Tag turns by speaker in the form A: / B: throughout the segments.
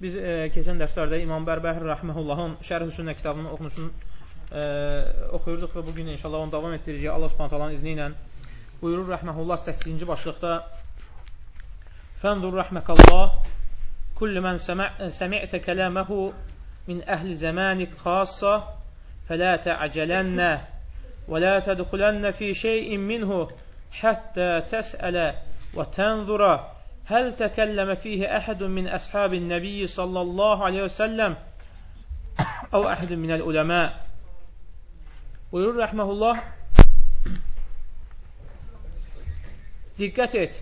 A: Biz e, keçən dərslərdə İmam Bərbəhir Rəhməhullahın Şərh Sünnə kitabını oxumuşun, e, oxuyurduq və bugün inşallah onu davam etdirəcək Allah Subhanahu izni ilə. Buyurur Rəhməhullah 8-ci başlıqda Fənzur rəhməkallah kullu mən səmi'tə kələməhu min əhli zəmanik xassa fələ tə'cələnnə və lə tədxulənnə fi şeyin minhu həttə təsələ və tənzura هل تكلم فيه أحد من أصحاب النبي صلى الله عليه وسلم أو أحد من العلماء buyurur rəhməhullah diqqət et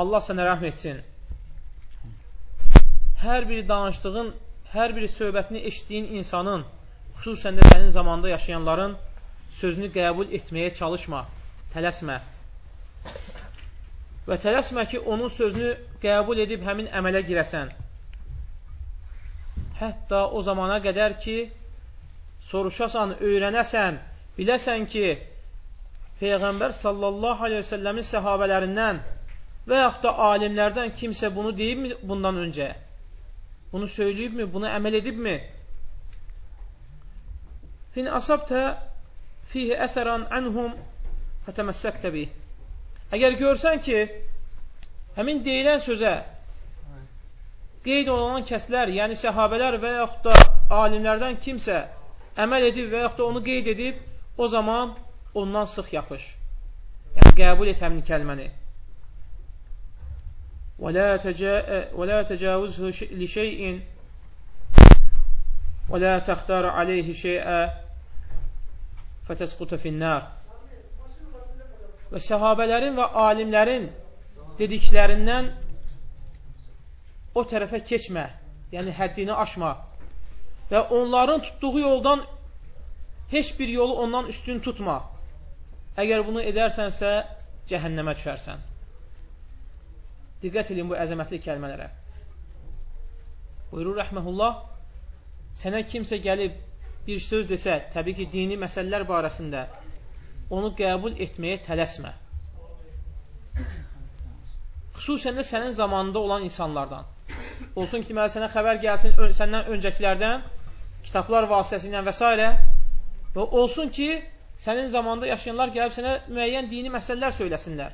A: Allah sənə rəhm etsin hər bir danışdığın hər bir söhbətini eşitdiyin insanın xüsusən də sənin zamanda yaşayanların sözünü qəbul etməyə çalışma tələsmə və tələsmə ki, onun sözünü qəbul edib həmin əmələ girəsən. Hətta o zamana qədər ki, soruşasan, öyrənəsən, biləsən ki, Peyğəmbər sallallahu aleyhi ve səlləmin səhabələrindən və yaxud da alimlərdən kimsə bunu deyibmi bundan öncə? Bunu söyləyibmi? Bunu əməl edibmi? Fin asabtə fihi əsərən ənhum fətəməssəktə bih. Əgər görsən ki, həmin deyilən sözə qeyd olunan kəslər, yəni səhabələr və yaxud da alimlərdən kimsə əməl edib və yaxud da onu qeyd edib, o zaman ondan sıx yapış. Yəni, qəbul et həmin kəlməni. وَلَا تَجَاوُزْهُ لِشَيْءٍ وَلَا تَخْتَارَ عَلَيْهِ شَيْئًا فَتَسْقُطَ فِي النَّارِ və səhabələrin və alimlərin dediklərindən o tərəfə keçmə, yəni həddini aşma və onların tutduğu yoldan heç bir yolu ondan üstün tutma. Əgər bunu edərsənsə, cəhənnəmə düşərsən. Diqqət edin bu əzəmətli kəlmələrə. Buyurur rəhməhullah, sənə kimsə gəlib bir söz desə, təbii ki, dini məsələlər barəsində onu qəbul etməyə tələsmə. Xüsusən də sənin zamanında olan insanlardan. Olsun ki, deməli, sənə xəbər gəlsin ön, səndən öncəkilərdən, kitablar vasitəsilə və s. Və olsun ki, sənin zamanında yaşayanlar gəlib sənə müəyyən dini məsələlər söyləsinlər.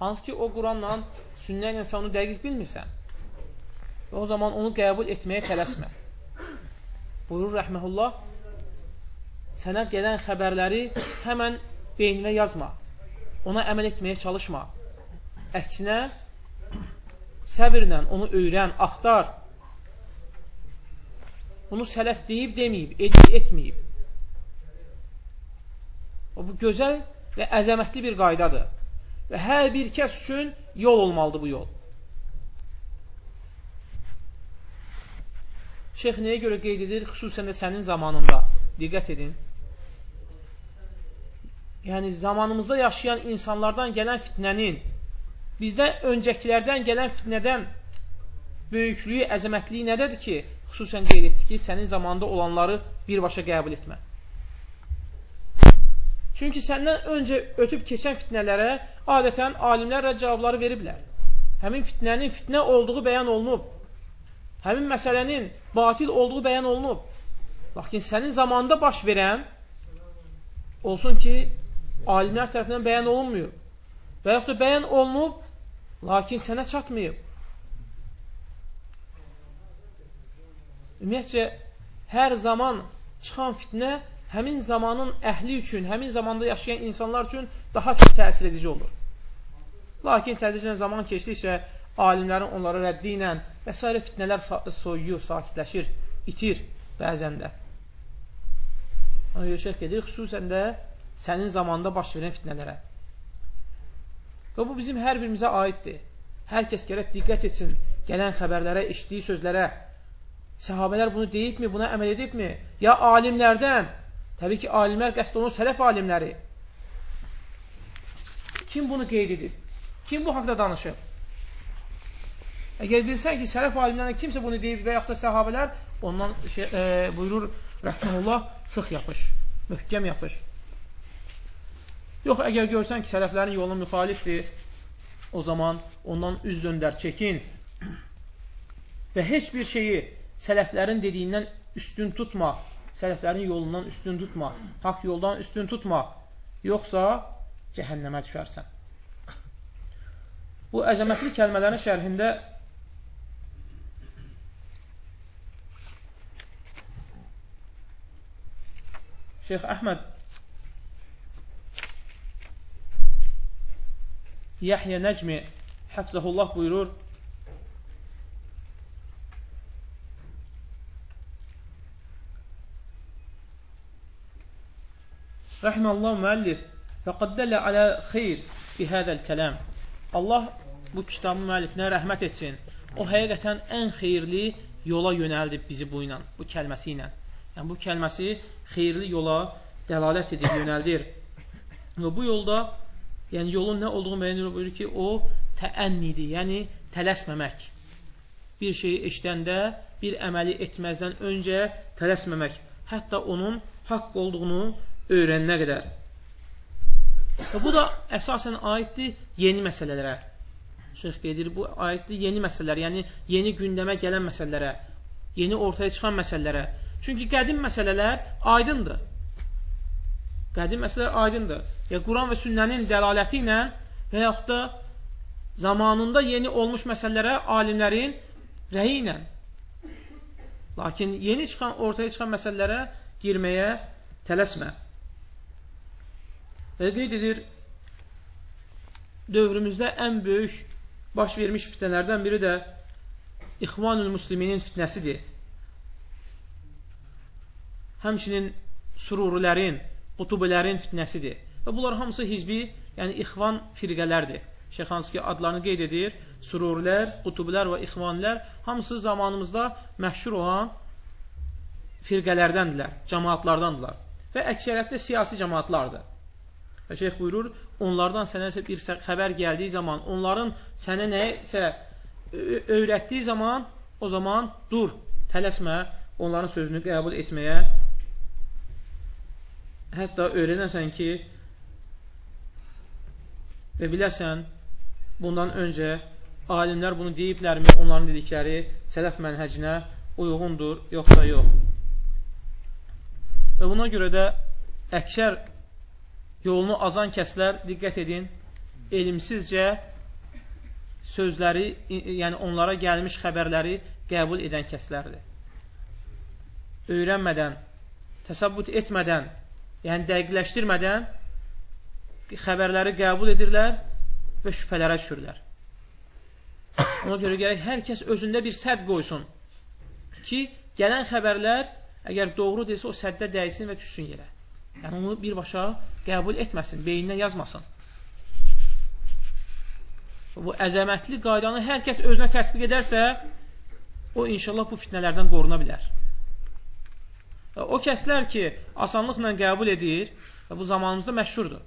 A: Hansı ki, o Quranla, sünnə ilə sən onu dəqiq bilmirsən. Və o zaman onu qəbul etməyə tələsmə. Buyurur rəhməhullah, sənə gələn xəbərləri həmən beyninə yazma. Ona əməl etməyə çalışma. Əksinə, səbirlə onu öyrən, axtar. Bunu sələf deyib, deməyib, edib, etməyib. O, bu gözəl və əzəmətli bir qaydadır. Və hər bir kəs üçün yol olmalıdır bu yol. Şeyx nəyə görə qeyd edir? Xüsusən də sənin zamanında. Diqqət edin yəni zamanımızda yaşayan insanlardan gələn fitnənin bizdən öncəkilərdən gələn fitnədən böyüklüyü, əzəmətliyi nədədir ki, xüsusən qeyd etdi ki, sənin zamanda olanları birbaşa qəbul etmə. Çünki səndən öncə ötüb keçən fitnələrə adətən alimlərlə cavabları veriblər. Həmin fitnənin fitnə olduğu bəyan olunub. Həmin məsələnin batil olduğu bəyan olunub. Lakin sənin zamanda baş verən olsun ki, alimlər tərəfindən bəyan olunmuyor. Və yaxud da bəyan olunub, lakin sənə çatmayıb. Ümumiyyətcə, hər zaman çıxan fitnə həmin zamanın əhli üçün, həmin zamanda yaşayan insanlar üçün daha çox təsir edici olur. Lakin tədricən zaman keçdikcə alimlərin onlara rəddi ilə və s. fitnələr soyuyur, sakitləşir, itir bəzən də. Ona görə şərh edir, xüsusən də sənin zamanda baş verən fitnələrə. Və bu bizim hər birimizə aiddir. Hər kəs gərək diqqət etsin gələn xəbərlərə, işdiyi sözlərə. Səhabələr bunu deyibmi, buna əməl edibmi? Ya alimlərdən? Təbii ki, alimlər qəsd olunur sələf alimləri. Kim bunu qeyd edib? Kim bu haqda danışıb? Əgər bilsən ki, sələf alimlərindən kimsə bunu deyib və yaxud da səhabələr, ondan şey, e, buyurur, rəhməlullah, sıx yapış, möhkəm yapış. Yox, əgər görsən ki, sələflərin yoluna müxalifdir, o zaman ondan üz döndər, çəkin və heç bir şeyi sələflərin dediyindən üstün tutma, sələflərin yolundan üstün tutma, haqq yoldan üstün tutma, yoxsa cəhənnəmə düşərsən. Bu əzəmətli kəlmələrin şərhində Şeyx Əhməd Yahya Nəcmi Həfzəhullah buyurur Rəhməllah müəllif Fəqəd dəllə alə xeyr bi hədəl kələm. Allah bu kitabın müəllifinə rəhmət etsin. O həqiqətən ən xeyirli yola yönəldib bizi bu ilə, bu kəlməsi ilə. Yəni, bu kəlməsi xeyirli yola dəlalət edir, yönəldir. Və bu yolda, yəni yolun nə olduğunu müəyyən buyurur ki, o təənnidir, yəni tələsməmək. Bir şeyi eşidəndə, bir əməli etməzdən öncə tələsməmək. Hətta onun haqq olduğunu öyrənənə qədər. Və bu da əsasən aiddir yeni məsələlərə. Şeyx qeyd edir, bu aiddir yeni məsələlər, yəni yeni gündəmə gələn məsələlərə, yeni ortaya çıxan məsələlərə. Çünki qədim məsələlər aydındır. Qədim məsələlər aydındır. Ya Quran və sünnənin dəlaləti ilə və yaxud da zamanında yeni olmuş məsələlərə alimlərin rəyi ilə. Lakin yeni çıxan, ortaya çıxan məsələlərə girməyə tələsmə. Və qeyd edir, dövrümüzdə ən böyük baş vermiş fitnələrdən biri də İxvanül Müsliminin fitnəsidir. Həmçinin sururilərin, qutubilərin fitnəsidir. Və bunlar hamısı hizbi, yəni ixvan firqələrdir. Şeyxanski adlarını qeyd edir. Sururilər, qutubilər və ixvanilər hamısı zamanımızda məşhur olan firqələrdəndirlər, cəmaatlardandırlar. Və əksəriyyətdə siyasi cəmaatlardır. Və şeyx buyurur, onlardan sənəsə bir xəbər gəldiyi zaman, onların sənə nəyisə öyrətdiyi zaman, o zaman dur, tələsmə, onların sözünü qəbul etməyə. Hətta öyrənəsən ki, və biləsən, bundan öncə alimlər bunu deyiblərmi, onların dedikləri sələf mənhəcinə uyğundur, yoxsa yox. Və buna görə də əksər yolunu azan kəslər, diqqət edin, elmsizcə sözləri, yəni onlara gəlmiş xəbərləri qəbul edən kəslərdir. Öyrənmədən, təsabbut etmədən, yəni dəqiqləşdirmədən xəbərləri qəbul edirlər və şübhələrə düşürlər. Ona görə gərək hər kəs özündə bir sədd qoysun ki, gələn xəbərlər əgər doğru deyilsə o səddə dəysin və düşsün yerə. Yəni onu birbaşa qəbul etməsin, beyninə yazmasın. Bu əzəmətli qaydanı hər kəs özünə tətbiq edərsə, o inşallah bu fitnələrdən qoruna bilər. O kəslər ki, asanlıqla qəbul edir, bu zamanımızda məşhurdur.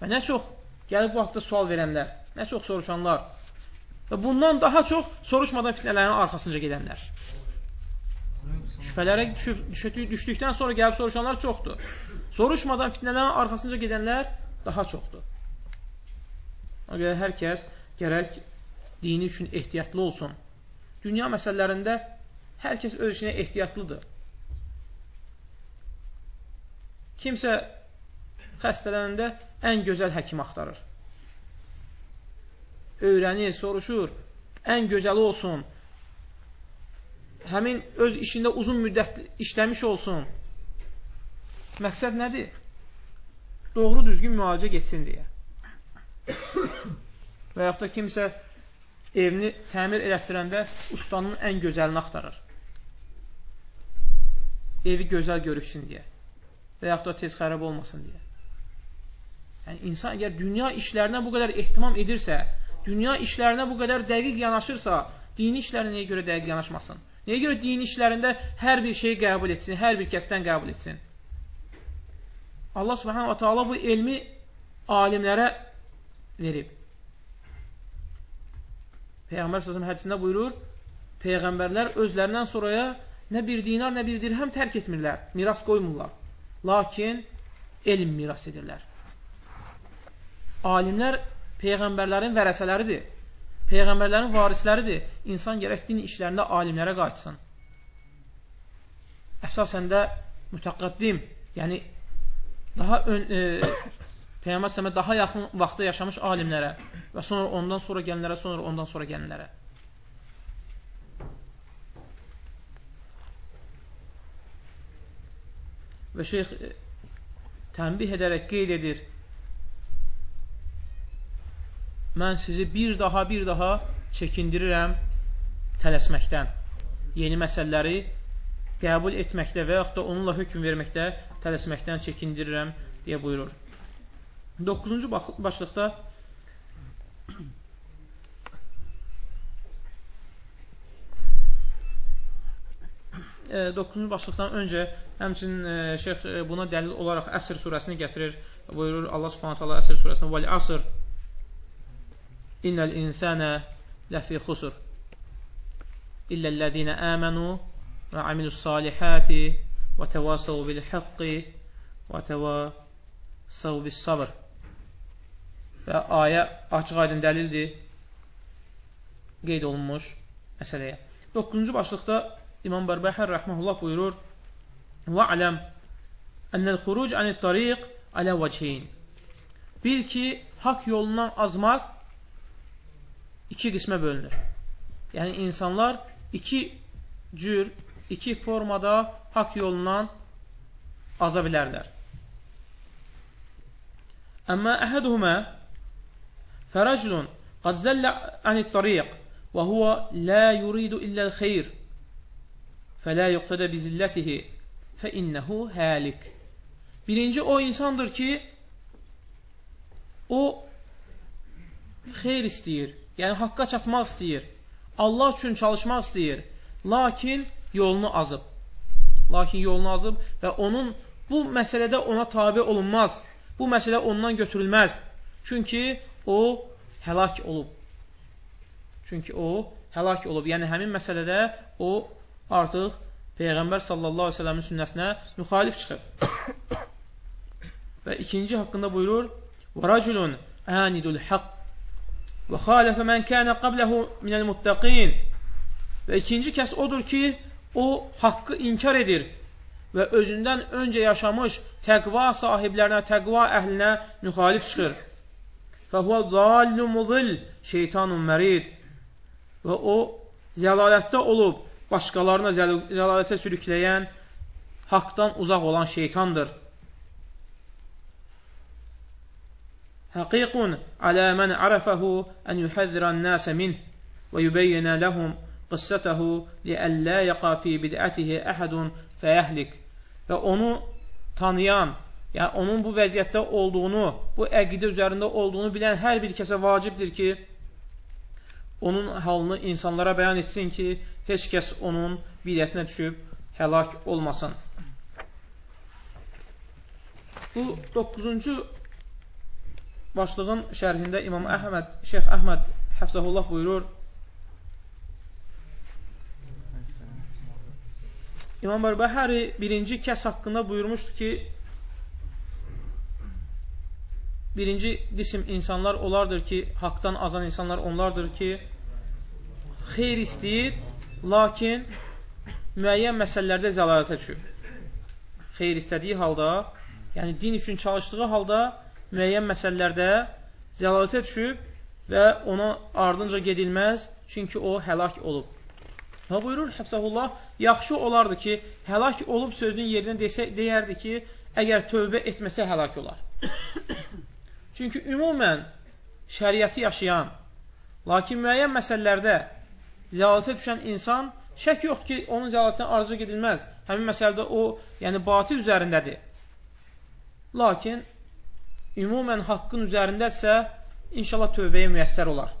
A: Və nə çox gəlib bu haqda sual verənlər, nə çox soruşanlar və bundan daha çox soruşmadan fitnələrin arxasınca gedənlər şübhələrə düşüb, düşdükdən sonra gəlib soruşanlar çoxdur. Soruşmadan fitnələrin arxasınca gedənlər daha çoxdur. Ona görə hər kəs gərək dini üçün ehtiyatlı olsun. Dünya məsələlərində hər kəs öz işinə ehtiyatlıdır. Kimsə xəstələnəndə ən gözəl həkim axtarır. Öyrənir, soruşur, ən gözəli olsun, həmin öz işində uzun müddət işləmiş olsun. Məqsəd nədir? Doğru düzgün müalicə getsin deyə. Və yaxud da kimsə evini təmir elətdirəndə ustanın ən gözəlini axtarır. Evi gözəl görüksün deyə. Və yaxud da tez xərab olmasın deyə. Yəni, insan əgər dünya işlərinə bu qədər ehtimam edirsə, dünya işlərinə bu qədər dəqiq yanaşırsa, dini işlərə niyə görə dəqiq yanaşmasın? Niyə görə dini işlərində hər bir şeyi qəbul etsin, hər bir kəsdən qəbul etsin? Allah subhanahu wa ta'ala bu elmi alimlərə verib. Peyğəmbər səsəm hədisində buyurur, Peyğəmbərlər özlərindən sonraya nə bir dinar, nə bir dirhəm tərk etmirlər, miras qoymurlar. Lakin elm miras edirlər. Alimlər Peyğəmbərlərin vərəsələridir. Peyğəmbərlərin varisləridir. İnsan gərək din işlərində alimlərə qayıtsın. Əsasən də mütəqaddim, yəni daha ön, e, Peyğəmbər sələmə daha yaxın vaxtda yaşamış alimlərə və sonra ondan sonra gələnlərə, sonra ondan sonra gələnlərə. Və şeyx e, tənbih edərək qeyd edir, mən sizi bir daha, bir daha çəkindirirəm tələsməkdən. Yeni məsələləri qəbul etməkdə və yaxud da onunla hökm verməkdə tələsməkdən çəkindirirəm deyə buyurur. 9-cu başlıqda 9-cu başlıqdan öncə həmçinin e, şeyx e, buna dəlil olaraq Əsr surəsini gətirir. Buyurur Allah Subhanahu taala Əsr surəsində: "Vəl asr innel insana lafi khusr illellezine amenu və amilus salihati və təvasav bil haqqi və təvasav bis sabr və ayə açıq aydın dəlildir qeyd olunmuş məsələyə. 9-cu başlıqda İmam Bərbəhər rəhməhullah buyurur: "Və aləm ennel xuruc anit tariq alə vəchin." Bil ki, haqq yolundan azmaq iki qismə bölünür. Yəni insanlar iki cür, iki formada haqq yolundan aza bilərlər. Əmmə əhəduhumə fərəclun qad zəllə anit tariq və huvə lə yuridu illəl xeyr fələ yuqtədə bizillətihi fə innəhu həlik. Birinci o insandır ki, o xeyr istəyir, yəni haqqa çatmaq istəyir, Allah üçün çalışmaq istəyir, lakin yolunu azıb. Lakin yolunu azıb və onun bu məsələdə ona tabi olunmaz. Bu məsələ ondan götürülməz. Çünki o həlak olub. Çünki o həlak olub. Yəni həmin məsələdə o artıq Peyğəmbər sallallahu əleyhi və səlləmin sünnəsinə müxalif çıxıb. və ikinci haqqında buyurur: "Və raculun anidul haqq və xalafə mən kana qablahu minəl muttaqin." Və ikinci kəs odur ki, o haqqı inkar edir və özündən öncə yaşamış təqva sahiblərinə, təqva əhlinə müxalif çıxır. Fəhvə zallu mudil şeytanun mərid və o zəlalətdə olub başqalarına zəlalətə sürükləyən haqdan uzaq olan şeytandır. Həqiqun alə mən ərəfəhu ən yuhəzirən nəsə min və yübəyyənə ləhum qıssətəhu liəllə yaqa fi bid'ətihi əhədun fəyəhlik və onu tanıyan, yəni onun bu vəziyyətdə olduğunu, bu əqidə üzərində olduğunu bilən hər bir kəsə vacibdir ki, onun halını insanlara bəyan etsin ki, heç kəs onun bidətinə düşüb həlak olmasın. Bu 9-cu başlığın şərhində İmam Əhməd, Şeyx Əhməd Həfzəhullah buyurur, İmam Bərbəhəri birinci kəs haqqında buyurmuşdu ki, birinci qisim insanlar onlardır ki, haqdan azan insanlar onlardır ki, xeyr istəyir, lakin müəyyən məsələlərdə zəlalətə düşür. Xeyr istədiyi halda, yəni din üçün çalışdığı halda müəyyən məsələlərdə zəlalətə düşüb və ona ardınca gedilməz, çünki o həlak olub. Və buyurur Həfsəhullah, yaxşı olardı ki, həlak olub sözünün yerinə desə, deyərdi ki, əgər tövbə etməsə həlak olar. Çünki ümumən şəriəti yaşayan, lakin müəyyən məsələlərdə zəlalətə düşən insan şək yoxdur ki, onun zəlalətdən arıca gedilməz. Həmin məsələdə o, yəni batil üzərindədir. Lakin ümumən haqqın üzərindədirsə, inşallah tövbəyə müyəssər olar.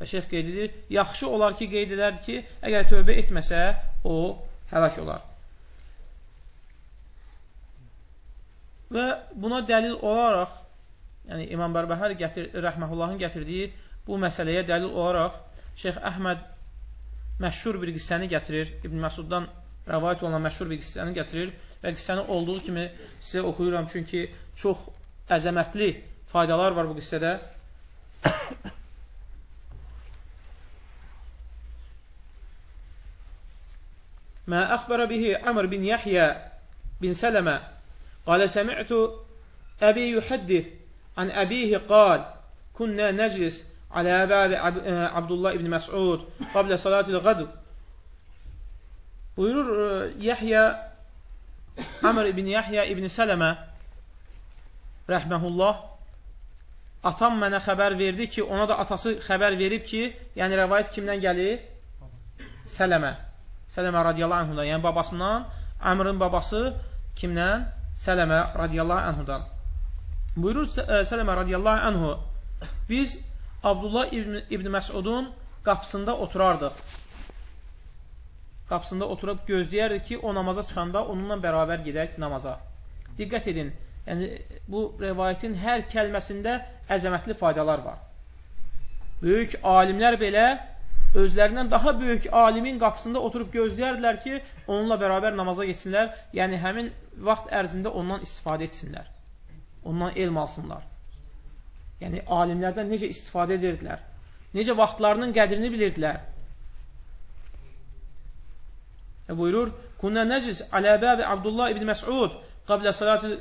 A: Və şeyx qeyd edir, yaxşı olar ki, qeyd edər ki, əgər tövbə etməsə, o həlak olar. Və buna dəlil olaraq, yəni İmam Bərbəhər gətir, rəhməhullahın gətirdiyi bu məsələyə dəlil olaraq Şeyx Əhməd məşhur bir qissəni gətirir, İbn Məsuddan rəvayət olunan məşhur bir qissəni gətirir və qissəni olduğu kimi sizə oxuyuram, çünki çox əzəmətli faydalar var bu qissədə. Mə əxbərə bihi Amr bin Yahya bin Sələmə Qalə səmi'tu əbi yuhəddif an əbihi qal künnə nəclis alə əbəri Abdullah ibn Məs'ud qablə salatil qadr. Buyurur Yahya Amr ibn Yahya ibn Sələmə rəhməhullah atam mənə xəbər verdi ki, ona da atası xəbər verib ki, yəni rəvayət kimdən gəlir? Sələmə. Sələmə radiyallahu anhudan, yəni babasından, Əmrin babası kimdən? Sələmə radiyallahu anhudan. Buyurur e, Sələmə radiyallahu anhu, biz Abdullah İbn, İbn Məsudun qapısında oturardıq. Qapısında oturub gözləyərdik ki, o namaza çıxanda onunla bərabər gedək namaza. Diqqət edin, yəni bu rəvayətin hər kəlməsində əzəmətli faydalar var. Böyük alimlər belə özlərindən daha böyük alimin qapısında oturub gözləyərdilər ki, onunla bərabər namaza geçsinlər, yəni həmin vaxt ərzində ondan istifadə etsinlər, ondan elm alsınlar. Yəni, alimlərdən necə istifadə edirdilər, necə vaxtlarının qədrini bilirdilər. E, buyurur, Kunna nəciz alə bəbi Abdullah ibn Məs'ud qablə salatı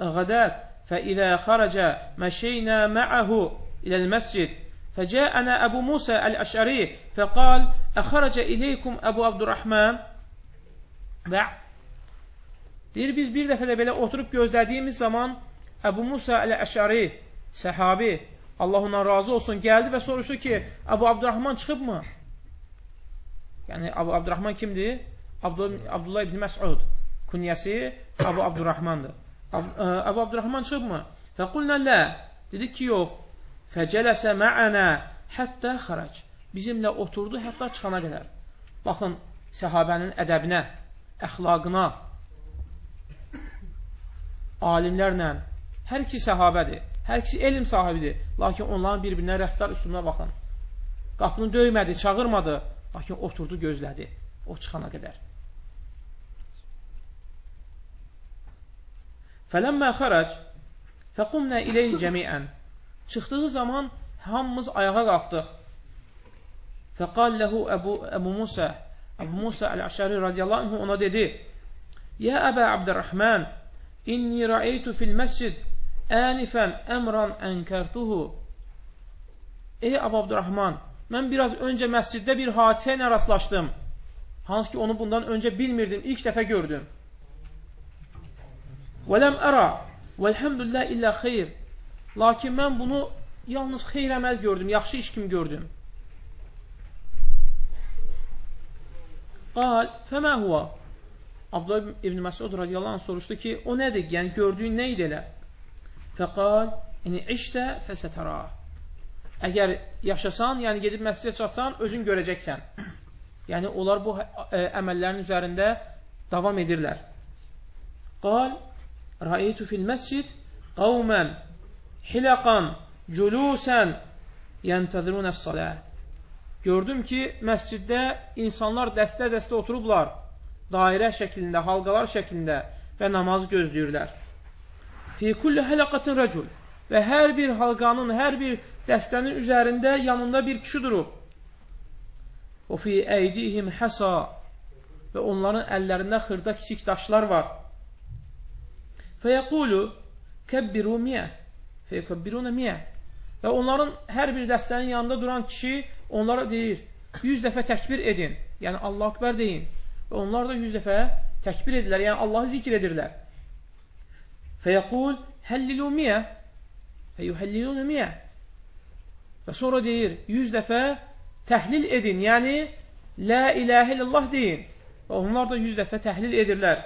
A: غدات فإذا خرج مشينا معه إلى المسجد فجاءنا أبو موسى الأشعري فقال أخرج إليكم أبو عبد الرحمن بعد Deyir, biz bir dəfə də belə oturub gözlədiyimiz zaman Əbu Musa əl-Əşəri, səhabi, Allah ondan razı olsun, gəldi və soruşdu ki, Əbu Abdurrahman çıxıbmı? Yəni, Əbu Abdurrahman kimdir? Abdullah ibn Məsud. Künyəsi Əbu Abdurrahmandır. Əbu Abdurrahman çıxıbmı? Fəqulnə lə. Dedik ki, yox. Fəcələsə mə'ənə həttə xarac. Bizimlə oturdu hətta çıxana qədər. Baxın, səhabənin ədəbinə, əxlaqına, alimlərlə, hər iki səhabədir, hər ikisi elm sahibidir. Lakin onların bir-birinə rəftar üstünə baxın. Qapını döymədi, çağırmadı, lakin oturdu, gözlədi o çıxana qədər. Fələmmə xərac, fəqumnə iləyhi cəmiən. Çıxdığı zaman hamımız ayağa qalxdıq. Fəqal ləhu Əbu, Musa, Əbu Musa Əl-Əşəri radiyallahu anhu ona dedi, Yə Əbə Abdurrahman, inni rəeytu fil məscid ənifən əmran ənkərtuhu. Ey Əbu Abdurrahman, mən biraz öncə məsciddə bir hadisə ilə rastlaşdım. Hansı ki onu bundan öncə bilmirdim, ilk dəfə gördüm. Və ləm ərə, vəlhəmdülillah illə xeyr. Lakin mən bunu yalnız xeyr əməl gördüm, yaxşı iş kimi gördüm. Qal, fəmə huvə? Abdullah ibn Məsud radiyallahu anh soruşdu ki, o nədir? Yəni, gördüyün nə idi elə? Fəqal, yəni, işdə fəsətərə. Əgər yaşasan, yəni gedib məscidə çatsan, özün görəcəksən. Yəni, onlar bu ə, e, əməllərin üzərində davam edirlər. Qal, rəeytu fil məscid qavmən hilaqan, culusən yəntəzirunə salat. Gördüm ki, məsciddə insanlar dəstə-dəstə oturublar, dairə şəklində, halqalar şəklində və namazı gözləyirlər. Fi kulli həlaqatin rəcul və hər bir halqanın, hər bir dəstənin üzərində yanında bir kişi durub. O fi əydihim həsa və onların əllərində xırda kiçik daşlar var. Fəyəqulu kəbbiru miyə feyukabbiruna miyə. Və onların hər bir dəstənin yanında duran kişi onlara deyir, 100 dəfə təkbir edin, yəni Allah akbar deyin. Və onlar da 100 dəfə təkbir edirlər, yəni Allahı zikr edirlər. Fəyəqul, həllilu miyə, fəyuhəllilunu miyə. Və sonra deyir, 100 dəfə təhlil edin, yəni Lə iləhə illallah deyin. Və onlar da 100 dəfə təhlil edirlər.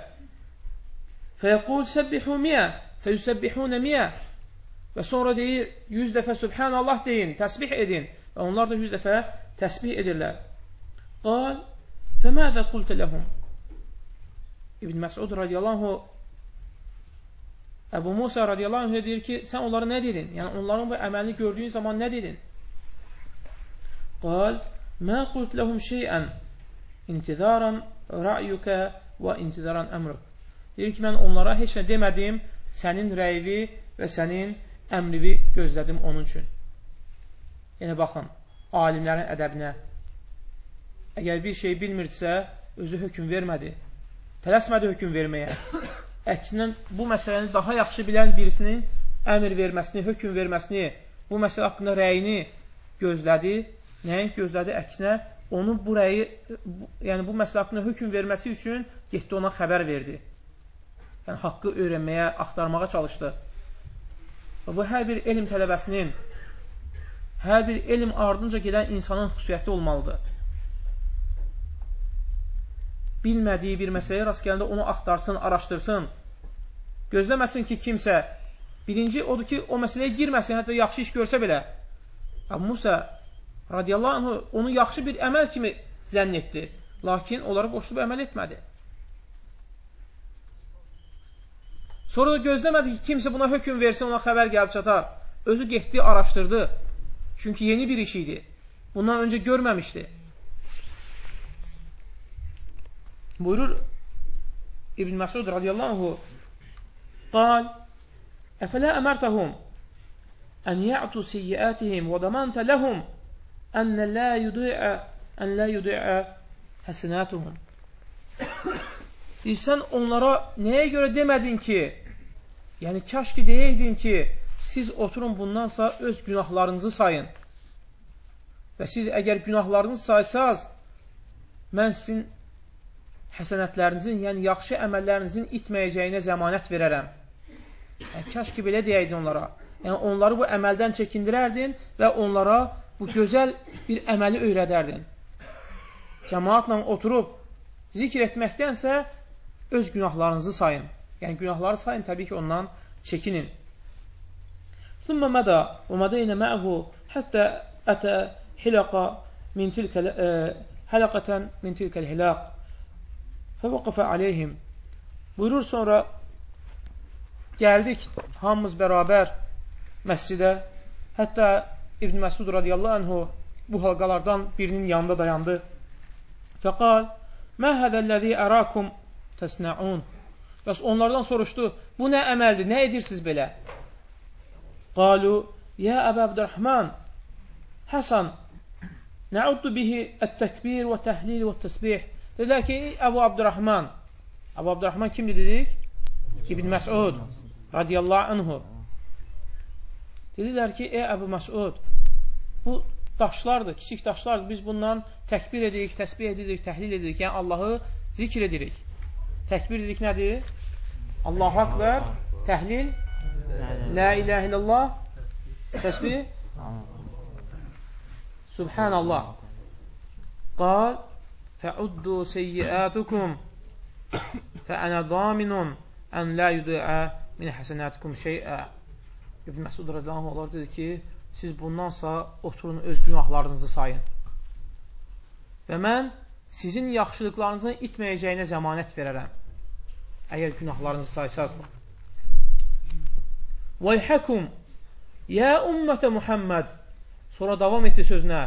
A: Fəyəqul, səbbihu miyə, fəyusəbbihunə miyə. Və sonra deyir, 100 dəfə Subhanallah deyin, təsbih edin. Və onlar da 100 dəfə təsbih edirlər. Qal, fəmədə qultə ləhum. İbn Məsud radiyallahu Əbu Musa radiyallahu anh deyir ki, sən onlara nə dedin? Yəni, onların bu əməlini gördüyün zaman nə dedin? Qal, mə qult ləhum şeyən intizaran ra'yukə və intizaran əmrük. Deyir ki, mən onlara heç nə demədim, sənin rəyvi və sənin əmrivi gözlədim onun üçün. Yəni, baxın, alimlərin ədəbinə. Əgər bir şey bilmirdisə, özü hökum vermədi. Tələsmədi hökum verməyə. Əksinən, bu məsələni daha yaxşı bilən birisinin əmr verməsini, hökum verməsini, bu məsələ haqqında rəyini gözlədi. Nəyin gözlədi? Əksinə, onun bu rəyi, bu, yəni bu məsələ haqqında hökum verməsi üçün getdi ona xəbər verdi. Yəni, haqqı öyrənməyə, axtarmağa çalışdı. Və bu hər bir elm tələbəsinin, hər bir elm ardınca gedən insanın xüsusiyyəti olmalıdır. Bilmədiyi bir məsələyə rast gələndə onu axtarsın, araşdırsın. Gözləməsin ki, kimsə birinci odur ki, o məsələyə girməsin, hətta yaxşı iş görsə belə. Əbu Musa radiyallahu anh onu yaxşı bir əməl kimi zənn etdi. Lakin onları boşluq əməl etmədi. Sonra da gözləmədi ki, kimsə buna hökum versin, ona xəbər gəlib çatar. Özü getdi, araşdırdı. Çünki yeni bir iş idi. Bundan öncə görməmişdi. Buyurur İbn Məsud radiyallahu qal Əfələ əmərtəhum ən ya'tu seyyiətihim və damantə ləhum ənə lə yudi'ə ən lə yudi'ə həsinətuhum Deyirsən, onlara nəyə görə demədin ki, Yəni, kaş ki deyeydin ki, siz oturun bundansa öz günahlarınızı sayın. Və siz əgər günahlarınızı saysaz, mən sizin həsənətlərinizin, yəni yaxşı əməllərinizin itməyəcəyinə zəmanət verərəm. Yəni, kaş ki belə deyəydin onlara. Yəni, onları bu əməldən çəkindirərdin və onlara bu gözəl bir əməli öyrədərdin. Cəmaatla oturub zikr etməkdənsə öz günahlarınızı sayın. Yəni günahları sayın, təbii ki, ondan çəkinin. Thumma mada və madaynə mə'hu həttə ətə hilaqa min tilkə həlaqətən min tilkəl hilaq fəvəqəfə aleyhim buyurur sonra gəldik hamımız bərabər məscidə. Hətta İbn Məsud radiyallahu anhu bu halqalardan birinin yanında dayandı. Fəqal mə hədəlləzi ərakum təsnəun Bəs onlardan soruşdu, bu nə əməldir, nə edirsiniz belə? Qalu, ya Əbə Abdurrahman, Həsən, nəuddu bihi ət-təkbir və təhlil və təsbih. Dedilər ki, Əbu Abdurrahman, Əbu Abdurrahman kimdir dedik? İbn Məsud, radiyallahu anhu. Dedilər ki, ey Əbu Məsud, bu daşlardır, kiçik daşlardır. Biz bundan təkbir edirik, təsbih edirik, təhlil edirik, yəni Allahı zikr edirik. Təkbir dedik nədir? Allahu Akbar, təhlil, La ilahe illallah, təsbih, Subhanallah. Qal, fəuddu seyyiətukum, fəənə daminun ən la yudu'a min həsənətikum şeyə. İbn Məsud rədiyallahu onlar dedi ki, siz bundansa oturun öz günahlarınızı sayın. Və mən sizin yaxşılıqlarınızın itməyəcəyinə zəmanət verərəm. Əgər günahlarınızı saysaz. Vayhəkum Yə ümmətə Muhammed Sonra davam etdi sözünə.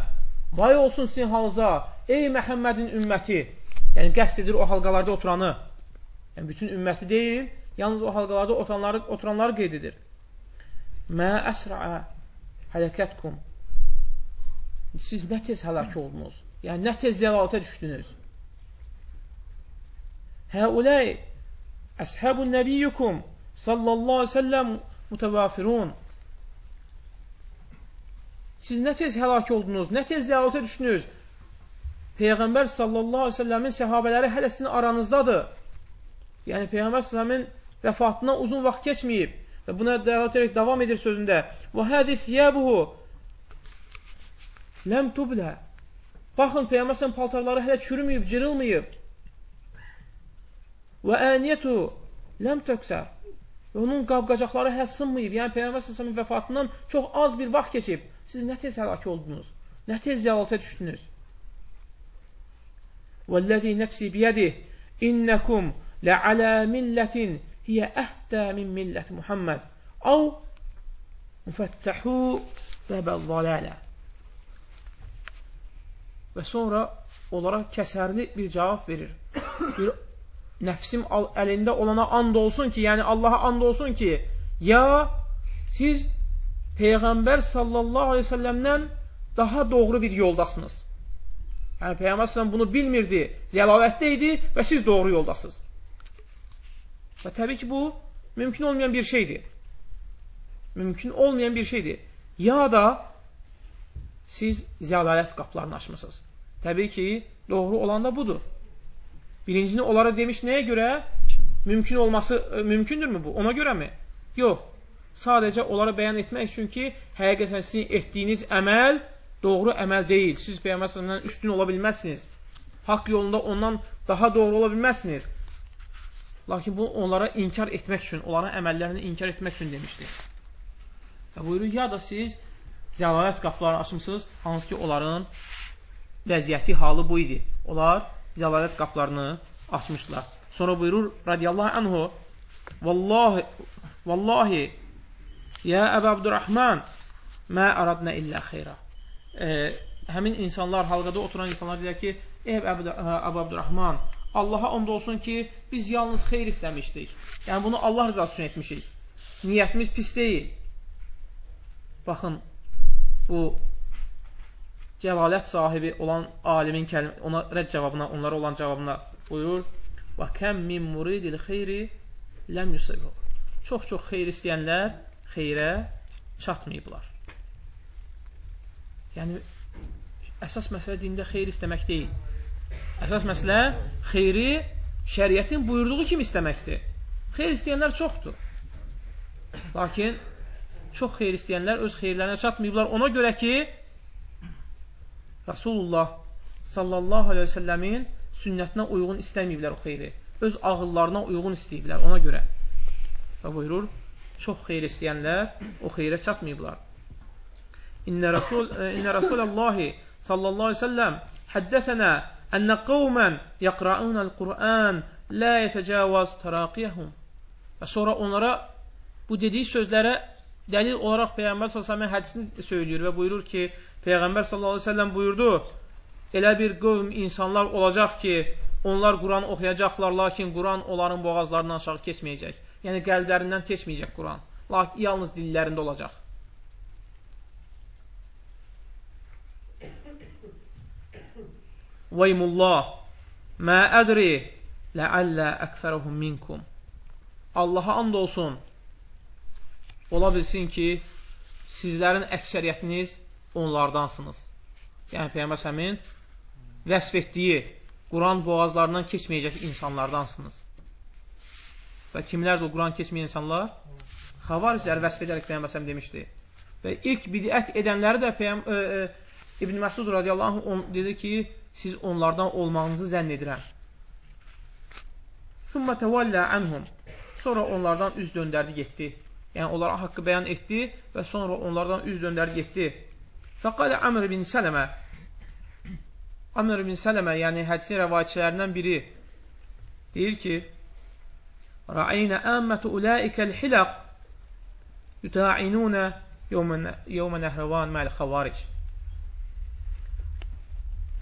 A: Vay olsun sizin halınıza, ey Məhəmmədin ümməti. Yəni, qəst edir o halqalarda oturanı. Yəni, bütün ümməti deyil, yalnız o halqalarda oturanları, oturanları qeyd edir. Mə əsraə hələkətkum. Siz nə tez həlak oldunuz? Yəni, nə tez zəlalətə düşdünüz? Həuləy əshəbun nəbiyyukum sallallahu aleyhi səlləm mütəvafirun. Siz nə tez həlak oldunuz, nə tez zəlalətə düşdünüz? Peyğəmbər sallallahu aleyhi səlləmin səhabələri hələ sizin aranızdadır. Yəni, Peyğəmbər səlləmin vəfatından uzun vaxt keçməyib və buna dəvat edərək davam edir sözündə. Və hədis yəbuhu ləm tublə Baxın, Peyğəmbər paltarları hələ çürüməyib, cırılmayıb. Və əniyyətu ləm töksər. Onun qab-qacaqları hələ sınmayıb. Yəni Peyğəmbər sallallahu vəfatından çox az bir vaxt keçib. Siz nə tez həlak oldunuz? Nə tez zəlalətə düşdünüz? Vəllazi nəfsi biyədih innəkum lə'alə millətin hiyə əhdə min millət Muhammed av müfəttəhu bəbəl zalalə və sonra onlara kəsərli bir cavab verir. Bir nəfsim əlində olana and olsun ki, yəni Allaha and olsun ki, ya siz Peyğəmbər sallallahu aleyhi ve səlləmdən daha doğru bir yoldasınız. Yəni Peyğəmbər sallam bunu bilmirdi, zəlalətdə idi və siz doğru yoldasınız. Və təbii ki, bu mümkün olmayan bir şeydir. Mümkün olmayan bir şeydir. Ya da siz zəlalət qaplarını açmısınız. Təbii ki, doğru olan da budur. Birincini onlara demiş nəyə görə? Mümkün olması, e, mümkündürmü bu? Ona görə mi? Yox. Sadəcə onlara bəyan etmək üçün ki, həqiqətən sizin etdiyiniz əməl doğru əməl deyil. Siz Peyğəmbər üstün ola bilməzsiniz. Haqq yolunda ondan daha doğru ola bilməzsiniz. Lakin bu onlara inkar etmək üçün, onların əməllərini inkar etmək üçün demişdir. Və buyurur, ya da siz zəlalət qapılarını açmışsınız, hansı ki, onların vəziyyəti, halı bu idi. Onlar zəlalət qaplarını açmışdılar. Sonra buyurur radiyallahu anhu Vallahi, vallahi ya Əbə Abdurrahman mə aradnə illə xeyra. E, həmin insanlar, halqada oturan insanlar deyər ki, ey Əbə Abdurrahman, Allaha and olsun ki, biz yalnız xeyr istəmişdik. Yəni, bunu Allah rızası üçün etmişik. Niyyətimiz pis deyil. Baxın, bu cəlalət sahibi olan alimin kəlmə, ona rədd cavabına, onlara olan cavabına buyurur, və kəm min muridil xeyri ləm yusibu. Çox-çox xeyr istəyənlər xeyrə çatmayıblar. Yəni, əsas məsələ dində xeyr istəmək deyil. Əsas məsələ xeyri şəriətin buyurduğu kimi istəməkdir. Xeyr istəyənlər çoxdur. Lakin çox xeyr istəyənlər öz xeyirlərinə çatmayıblar. Ona görə ki, Rasulullah sallallahu aleyhi ve səlləmin sünnətinə uyğun istəməyiblər o xeyri. Öz ağıllarına uyğun istəyiblər ona görə. Və buyurur, çox xeyr istəyənlər o xeyrə çatmayıblar. İnnə, Rasul, e, innə Rasulallahi sallallahu aleyhi ve səlləm həddəsənə ənnə qavmən yəqraunəl Qur'an lə yətəcəvaz təraqiyəhum. Və sonra onlara bu dediyi sözlərə dəlil olaraq Peyğəmbər s.ə.v hədisini söylüyor və buyurur ki, Peyğəmbər s.ə.v buyurdu, elə bir qövm insanlar olacaq ki, onlar Quran oxuyacaqlar, lakin Quran onların boğazlarından aşağı keçməyəcək. Yəni, qəlblərindən keçməyəcək Quran. Lakin yalnız dillərində olacaq. Veymullah, mə ədri, ləəllə əksərəhum minkum. Allaha and olsun, ola bilsin ki, sizlərin əksəriyyətiniz onlardansınız. Yəni, Peyyəmbər Səmin vəsf etdiyi Quran boğazlarından keçməyəcək insanlardansınız. Və kimlərdir o Quran keçməyən insanlar? Xavaricləri vəsf edərək Peyyəmbər Səmin demişdi. Və ilk bidət edənləri də Peyyəm, ə, ə, İbn Məsud radiyallahu anh dedi ki, siz onlardan olmağınızı zənn edirəm. Sümmə təvəllə ənhum. Sonra onlardan üz döndərdi, getdi. Yəni, onlara haqqı bəyan etdi və sonra onlardan üz döndər getdi. Fəqalə Əmr bin Sələmə. Əmr bin Sələmə, yəni hədisin rəvayətçilərindən biri deyir ki, Rə'inə əmmətü uləikəl hilaq yütəinunə yevmə nəhrəvan məl xavaric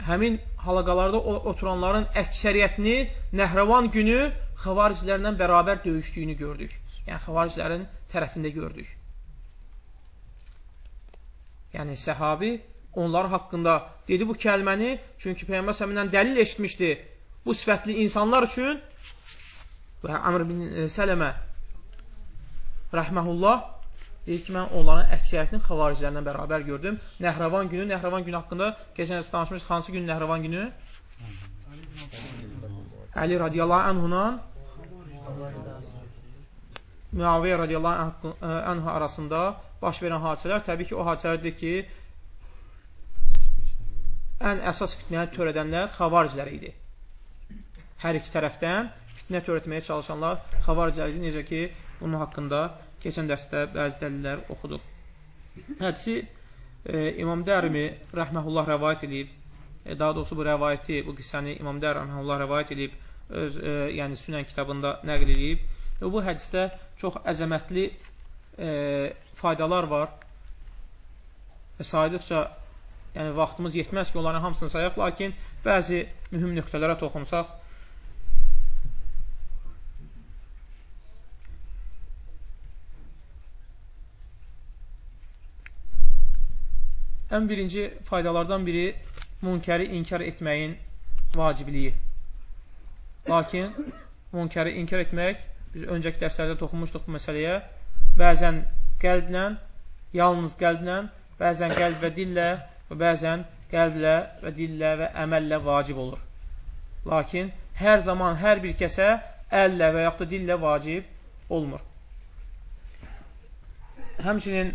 A: Həmin halaqalarda oturanların əksəriyyətini Nəhrəvan günü xavariclərlə bərabər döyüşdüyünü gördük yəni xavariclərin tərəfində gördük. Yəni səhabi onlar haqqında dedi bu kəlməni, çünki Peyğəmbər səmindən dəlil eşitmişdi bu sifətli insanlar üçün və Amr bin e, Sələmə rəhməhullah deyir ki, mən onların əksəriyyətini xavariclərlə bərabər gördüm. Nəhrəvan günü, Nəhrəvan günü haqqında keçən danışmış, hansı gün Nəhrəvan günü? Əli radiyallahu anhunan Müaviyyə radiyallahu anhə arasında baş verən hadisələr təbii ki, o hadisələrdir ki, ən əsas fitnəni törədənlər xavariclər idi. hər iki tərəfdən fitnə törətməyə çalışanlar xavaricəlidir. Necə ki, bunun haqqında keçən dərsdə bəzi dəlillər oxuduq. Hədisi e, İmam Dərmi rəhməhullah rəvayət edib. E, daha doğrusu bu rəvayəti, bu qissəni İmam Dərmi rəhməhullah rəvayət edib, öz, e, yəni Sünən kitabında nəql edib. Və bu hədisdə çox əzəmətli e, faydalar var. Və saydıqca yəni vaxtımız yetməz ki, onların hamısını sayaq, lakin bəzi mühüm nöqtələrə toxunsaq, Ən birinci faydalardan biri münkəri inkar etməyin vacibliyi. Lakin münkəri inkar etmək, biz öncəki dərslərdə toxunmuşduq bu məsələyə, bəzən qəlblə, yalnız qəlblə, bəzən qəlb və dillə və bəzən qəlblə və dillə və əməllə vacib olur. Lakin hər zaman hər bir kəsə əllə və yaxud da dillə vacib olmur. Həmçinin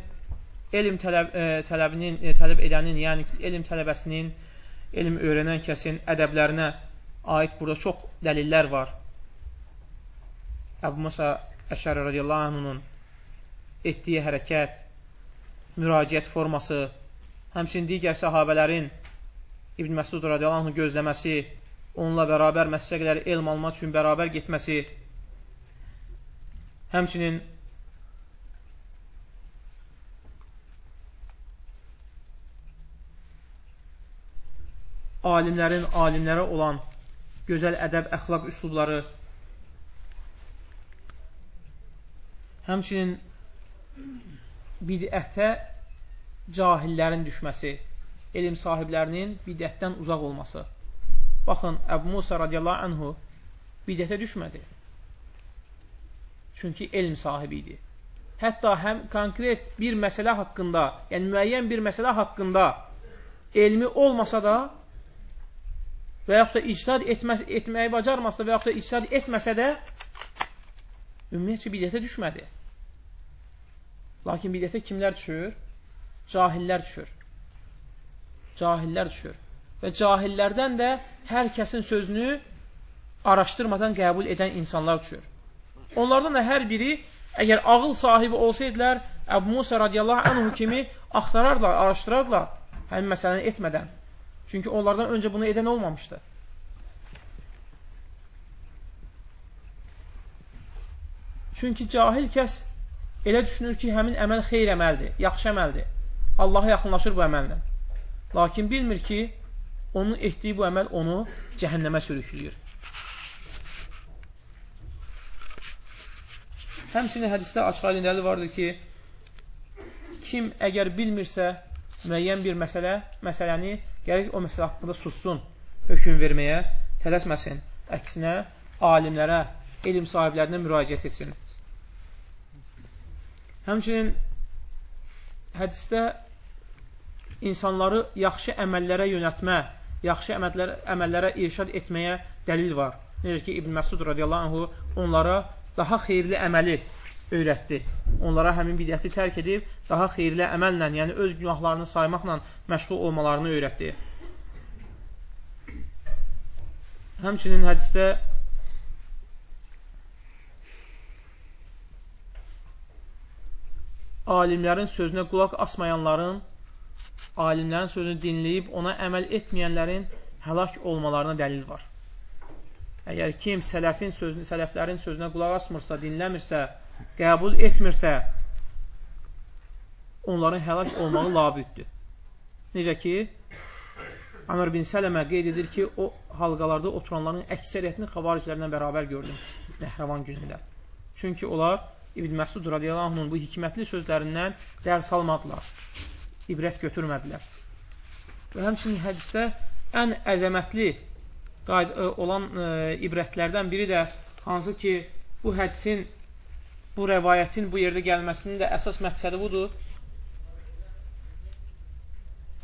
A: elm tələb, e, tələbinin, e, tələb edənin, yəni elm tələbəsinin, elm öyrənən kəsin ədəblərinə aid burada çox dəlillər var. Əbu Musa Əşəri radiyallahu anhunun etdiyi hərəkət, müraciət forması, həmçinin digər səhabələrin İbn Məsud radiyallahu gözləməsi, onunla bərabər məsələləri elm almaq üçün bərabər getməsi, həmçinin alimlərin alimlərə olan gözəl ədəb, əxlaq üslubları, həmçinin bidətə cahillərin düşməsi, elm sahiblərinin bidətdən uzaq olması. Baxın, Əbu Musa radiyallahu anhu bidətə düşmədi. Çünki elm sahibi idi. Hətta həm konkret bir məsələ haqqında, yəni müəyyən bir məsələ haqqında elmi olmasa da və yaxud da ictihad etməs, etməyi bacarmasa və yaxud da ictihad etməsə də ümumiyyətcə bidətə düşmədi. Lakin bidətə kimlər düşür? Cahillər düşür. Cahillər düşür. Və cahillərdən də hər kəsin sözünü araşdırmadan qəbul edən insanlar düşür. Onlardan da hər biri, əgər ağıl sahibi olsaydılar, Əbu Musa radiyallahu anhu kimi axtararlar, araşdırarlar həmin məsələni etmədən. Çünki onlardan öncə bunu edən olmamışdı. Çünki cahil kəs Elə düşünür ki, həmin əməl xeyr əməldir, yaxşı əməldir. Allaha yaxınlaşır bu əməllə. Lakin bilmir ki, onun etdiyi bu əməl onu cəhənnəmə sürükləyir. Həmçinin hədisdə açıq aydın dəlil vardır ki, kim əgər bilmirsə müəyyən bir məsələ, məsələni gərək o məsələ haqqında sussun, hökum verməyə tələsməsin. Əksinə, alimlərə, elm sahiblərinə müraciət etsin. Həmçinin hədisdə insanları yaxşı əməllərə yönətmə, yaxşı əməllərə, əməllərə irşad etməyə dəlil var. Necə ki, İbn Məsud radiyallahu anhu onlara daha xeyirli əməli öyrətdi. Onlara həmin bidəti tərk edib, daha xeyirli əməllə, yəni öz günahlarını saymaqla məşğul olmalarını öyrətdi. Həmçinin hədisdə alimlərin sözünə qulaq asmayanların, alimlərin sözünü dinləyib ona əməl etməyənlərin həlak olmalarına dəlil var. Əgər kim sələfin sözünü, sələflərin sözünə qulaq asmırsa, dinləmirsə, qəbul etmirsə, onların həlak olmağı labüddür. Necə ki, Amr bin Sələmə qeyd edir ki, o halqalarda oturanların əksəriyyətini xavaricilərlə bərabər gördüm Nəhravan günündə. Çünki onlar İbn Məsud radiyallahu anh'ın bu hikmətli sözlərindən dərs almadılar. İbrət götürmədilər. Və həmçinin hədisdə ən əzəmətli e, olan e, ibrətlərdən biri də hansı ki, bu hədisin, bu rəvayətin bu yerdə gəlməsinin də əsas məqsədi budur.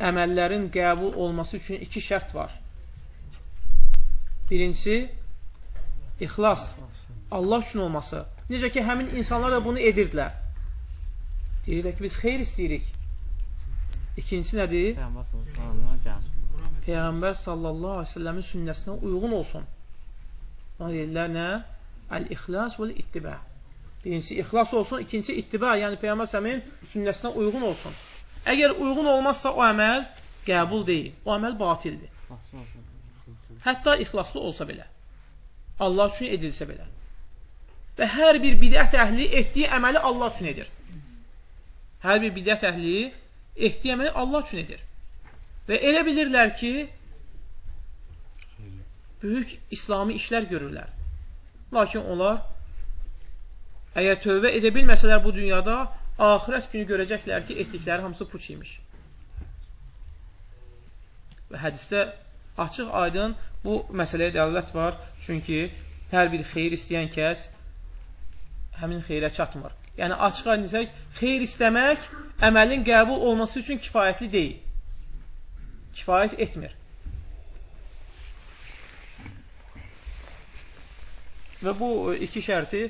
A: Əməllərin qəbul olması üçün iki şərt var. Birincisi, ixlas, Allah üçün olması. Necə ki, həmin insanlar da bunu edirdilər. Deyirlər ki, biz xeyr istəyirik. İkincisi nədir? Peyğəmbər sallallahu aleyhi ve selləmin sünnəsinə uyğun olsun. Ona deyirlər nə? Əl-ixlas və l-ittibə. Birincisi ixlas olsun, ikincisi ittibə, yəni Peyğəmbər səmin sünnəsinə uyğun olsun. Əgər uyğun olmazsa o əməl qəbul deyil. O əməl batildir. Hətta ixlaslı olsa belə. Allah üçün edilsə belə. Və hər bir bidət əhli etdiyi əməli Allah üçün edir. Hər bir bidət əhli etdiyi əməli Allah üçün edir. Və elə bilirlər ki, böyük İslami işlər görürlər. Lakin onlar əgər tövbə edə bilməsələr bu dünyada, ahirət günü görəcəklər ki, etdikləri hamısı puç imiş. Və hədisdə açıq aydın bu məsələyə dəlilət var. Çünki hər bir xeyir istəyən kəs həmin xeyrə çatmır. Yəni, açıq aydın desək, xeyir istəmək əməlin qəbul olması üçün kifayətli deyil. Kifayət etmir. Və bu iki şərti,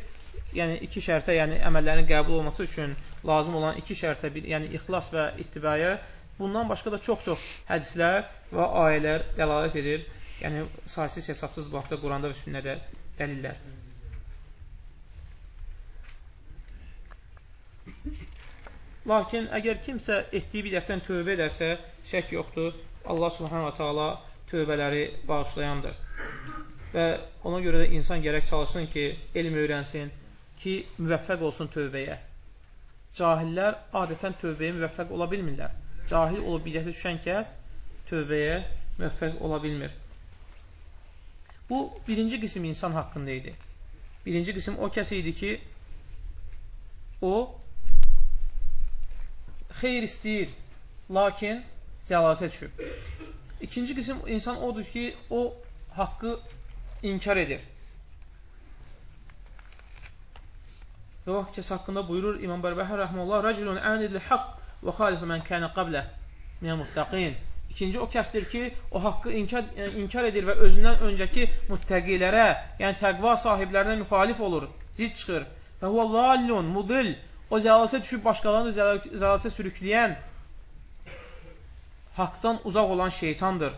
A: yəni iki şərtə, yəni əməllərin qəbul olması üçün lazım olan iki şərtə, bir, yəni ixlas və ittibaya, bundan başqa da çox-çox hədislər və ayələr dəlalət edir. Yəni, saysız hesabsız bu haqda Quranda və sünnədə dəlillər. Lakin əgər kimsə etdiyi bidətdən tövbə edərsə, şək yoxdur, Allah subhanahu wa ta'ala tövbələri bağışlayandır. Və ona görə də insan gərək çalışsın ki, elm öyrənsin, ki, müvəffəq olsun tövbəyə. Cahillər adətən tövbəyə müvəffəq ola bilmirlər. Cahil olub bidətə düşən kəs tövbəyə müvəffəq ola bilmir. Bu, birinci qism insan haqqında idi. Birinci qism o kəs idi ki, o xeyr istəyir, lakin zəlalətə düşüb. İkinci qism insan odur ki, o haqqı inkar edir. Və o kəs haqqında buyurur İmam Bərbəhər rəhməllah, Rəculun ənidil haqq və xalifə mən kənə qablə minə muttaqin. İkinci o kəsdir ki, o haqqı inkar, yəni, inkar edir və özündən öncəki muttəqilərə, yəni təqva sahiblərinə müxalif olur, zid çıxır. Və huvə lallun, mudil, o zəlalətə düşüb başqalarını zəlalətə sürükləyən, haqdan uzaq olan şeytandır.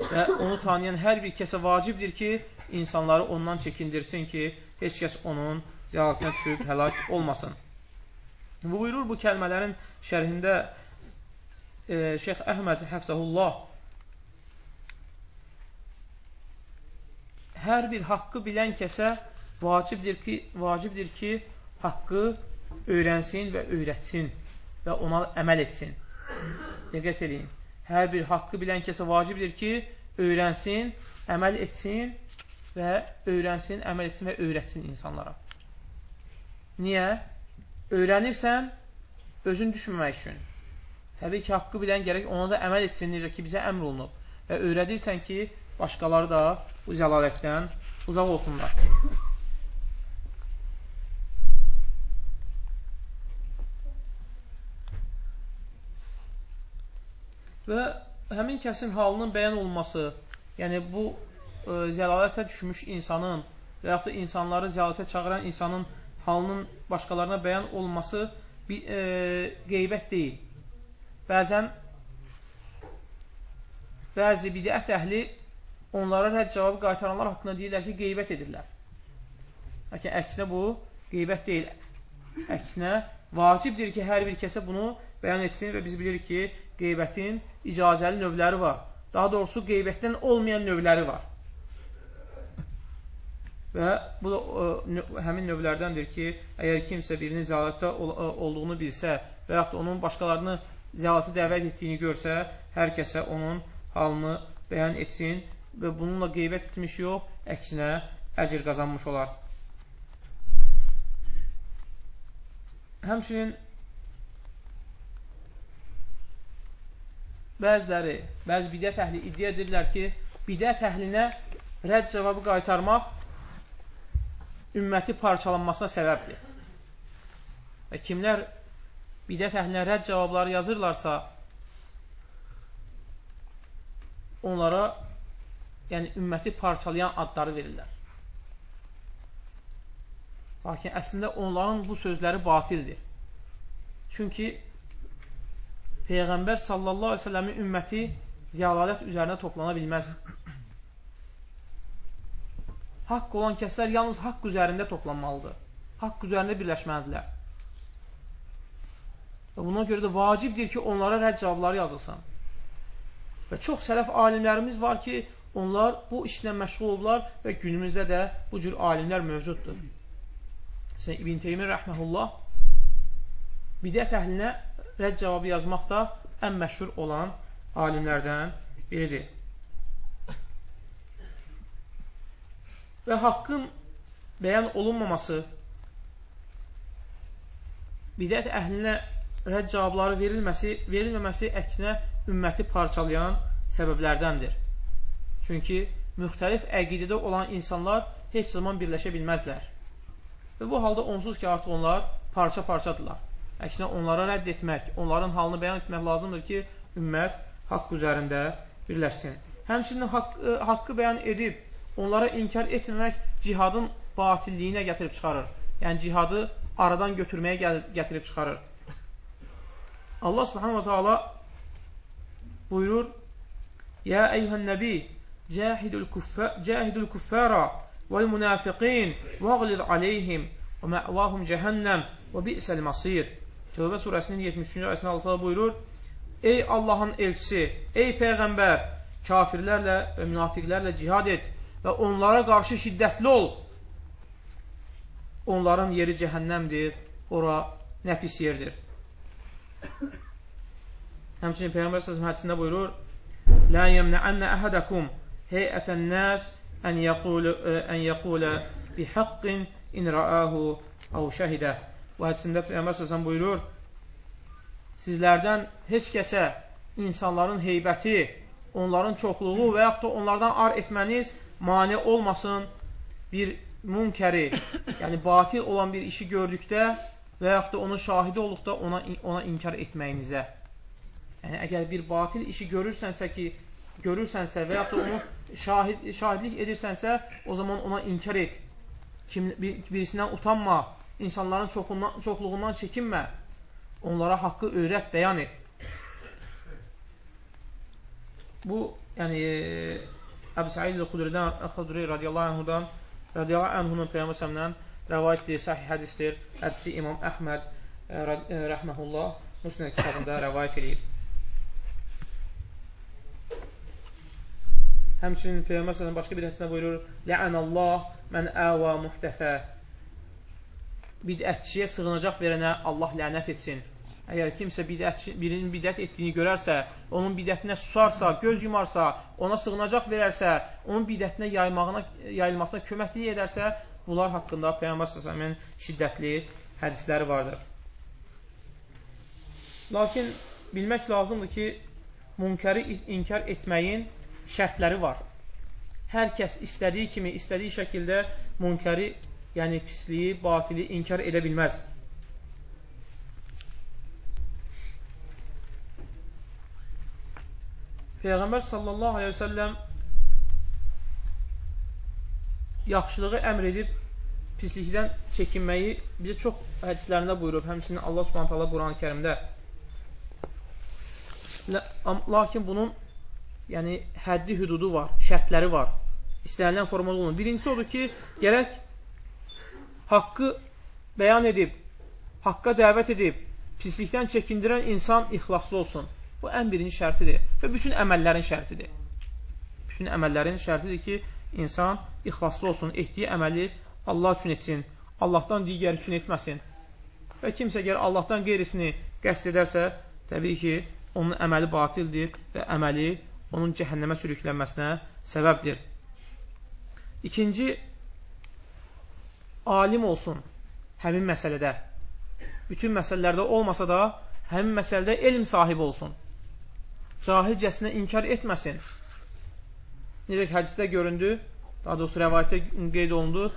A: Və onu tanıyan hər bir kəsə vacibdir ki, insanları ondan çəkindirsin ki, heç kəs onun zəlalətine düşüb həlak olmasın. Bu buyurur bu kəlmələrin şərhində e, Şeyx Əhməd Həfzəhullah hər bir haqqı bilən kəsə vacibdir ki, vacibdir ki, haqqı öyrənsin və öyrətsin və ona əməl etsin. Diqqət edin hər bir haqqı bilən kəsə vacibdir ki, öyrənsin, əməl etsin və öyrənsin, əməl etsin və öyrətsin insanlara. Niyə? Öyrənirsən, özün düşməmək üçün. Təbii ki, haqqı bilən gərək ona da əməl etsin, necə ki, bizə əmr olunub. Və öyrədirsən ki, başqaları da bu zəlalətdən uzaq olsunlar. Və həmin kəsin halının bəyan olunması, yəni bu e, zəlalətə düşmüş insanın və yaxud da insanları zəlalətə çağıran insanın halının başqalarına bəyan olunması bir, e, qeybət deyil. Bəzən bəzi bidət əhli onlara rədd cavabı qaytaranlar haqqında deyirlər ki, qeybət edirlər. Lakin əksinə bu qeybət deyil. Əksinə vacibdir ki, hər bir kəsə bunu bəyan etsin və biz bilirik ki, qeybətin icazəli növləri var. Daha doğrusu qeybətdən olmayan növləri var. Və bu da ə, həmin növlərdəndir ki, əgər kimsə birinin zəalətdə ol, ə, olduğunu bilsə və yaxud onun başqalarını zəalətə dəvət etdiyini görsə, hər kəsə onun halını bəyan etsin və bununla qeybət etmiş yox, əksinə əcr qazanmış olar. Həmçinin bəziləri, bəzi bidət əhli iddia edirlər ki, bidət əhlinə rədd cavabı qaytarmaq ümməti parçalanmasına səbəbdir. Və kimlər bidət əhlinə rədd cavabları yazırlarsa, onlara yəni ümməti parçalayan adları verirlər. Lakin əslində onların bu sözləri batildir. Çünki Peyğəmbər sallallahu aleyhi ve selləmin ümməti zəlalət üzərinə toplana bilməz. haqq olan kəslər yalnız haqq üzərində toplanmalıdır. Haqq üzərində birləşməlidirlər. Və buna görə də vacibdir ki, onlara rədd cavabları yazılsın. Və çox sələf alimlərimiz var ki, onlar bu işlə məşğul olublar və günümüzdə də bu cür alimlər mövcuddur. Sən İbn Teymiyyə rəhməhullah bidət əhlinə rədd cavabı yazmaqda ən məşhur olan alimlərdən biridir. Və haqqın bəyan olunmaması, bidət əhlinə rədd cavabları verilməsi, verilməməsi əksinə ümməti parçalayan səbəblərdəndir. Çünki müxtəlif əqidədə olan insanlar heç zaman birləşə bilməzlər. Və bu halda onsuz ki, artıq onlar parça-parçadırlar. Əksinə onlara rədd etmək, onların halını bəyan etmək lazımdır ki, ümmət haqq üzərində birləşsin. Həmçinin haqq, e, haqqı bəyan edib, onlara inkar etməmək cihadın batilliyinə gətirib çıxarır. Yəni, cihadı aradan götürməyə gətirib çıxarır. Allah subhanahu wa ta'ala buyurur, Yə eyyuhən nəbi, cəhidul kuffara vəl münafiqin vəğlid aleyhim və mə'vahum cəhənnəm və bi'səl masir. Tövbə surəsinin 73-cü ayəsində Allah buyurur, Ey Allahın elçisi, ey Peyğəmbər, kafirlərlə və münafiqlərlə cihad et və onlara qarşı şiddətli ol. Onların yeri cəhənnəmdir, ora nəfis yerdir. Həmçinin Peyğəmbər səsəm hədisində buyurur, Lə yəmnəənnə əhədəkum heyətən nəs ən yəqulə, ən yəqulə bi haqqin in rəəhu əv şəhidə. Bu hədisində Peyğəmbər səsəm buyurur, sizlərdən heç kəsə insanların heybəti, onların çoxluğu və yaxud da onlardan ar etməniz mane olmasın bir münkəri, yəni batil olan bir işi gördükdə və yaxud da onun şahidi olduqda ona, ona inkar etməyinizə. Yəni, əgər bir batil işi görürsənsə ki, görürsənsə və yaxud da onu şahid, şahidlik edirsənsə, o zaman ona inkar et. Kim, bir, birisindən utanma, insanların çoxundan, çoxluğundan çəkinmə onlara haqqı öyrət, bəyan et. Bu, yəni, Əbu Səid Xudridən, Xudri radiyallahu anhudan, radiyallahu anhunun Peyyəmə səmdən rəvayətdir, səhih hədistir. Hədisi İmam Əhməd rəhməhullah Müsnə kitabında rəvayət edib. Həmçinin Peyyəmə səmdən başqa bir hədisində buyurur, Lə'ənəllah mən əva muhtəfə bidətçiyə sığınacaq verənə Allah lənət etsin. Əgər kimsə bidət, birinin bidət etdiyini görərsə, onun bidətinə susarsa, göz yumarsa, ona sığınacaq verərsə, onun bidətinə yaymağına, yayılmasına köməklik edərsə, bunlar haqqında Peyyambər səsəmin şiddətli hədisləri vardır. Lakin bilmək lazımdır ki, münkəri inkar etməyin şərtləri var. Hər kəs istədiyi kimi, istədiyi şəkildə münkəri, yəni pisliyi, batili inkar edə bilməz. Peyğəmbər sallallahu aleyhi ve səlləm yaxşılığı əmr edib pislikdən çəkinməyi bizə çox hədislərində buyurub. Həmçinin Allah subhanət hala Quran-ı kərimdə. Lakin bunun yəni, həddi hüdudu var, şərtləri var. İstənilən formada olunur. Birincisi odur ki, gərək haqqı bəyan edib, haqqa dəvət edib, pislikdən çəkindirən insan ixlaslı olsun. Bu ən birinci şərtidir və bütün əməllərin şərtidir. Bütün əməllərin şərtidir ki, insan ixlaslı olsun, etdiyi əməli Allah üçün etsin, Allahdan digər üçün etməsin. Və kimsə əgər Allahdan qeyrisini qəst edərsə, təbii ki, onun əməli batildir və əməli onun cəhənnəmə sürüklənməsinə səbəbdir. İkinci, alim olsun həmin məsələdə. Bütün məsələlərdə olmasa da, həmin məsələdə elm sahibi olsun cahilcəsinə inkar etməsin. Necə ki, hədisdə göründü, daha doğrusu rəvayətdə qeyd olundu,